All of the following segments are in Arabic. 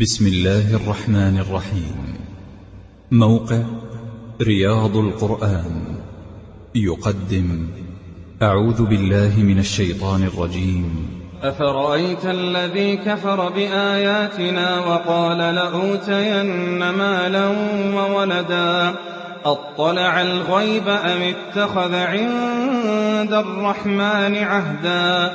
بسم الله الرحمن الرحيم. موقع رياض القرآن. يقدم أعوذ بالله من الشيطان الرجيم. أفرأيت الذي كفر بآياتنا وقال لأوتين مالا وولدا؟ أطلع الغيب أم اتخذ عند الرحمن عهدا؟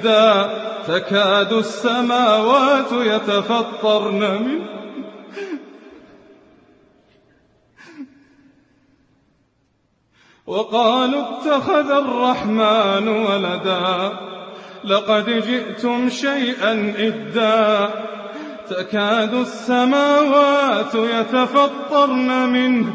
إدا تكاد السماوات يتفطرن منه. وقالوا اتخذ الرحمن ولدا. لقد جئتم شيئا إدا. تكاد السماوات يتفطرن منه.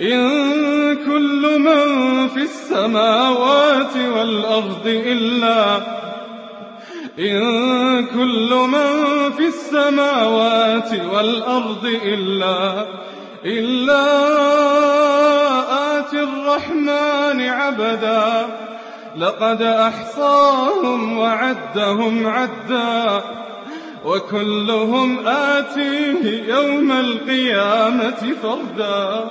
إن كل من في السماوات والأرض إلا إن كل من في السماوات والأرض إلا إلا آتي الرحمن عبدا لقد أحصاهم وعدهم عدا وكلهم آتيه يوم القيامة فردا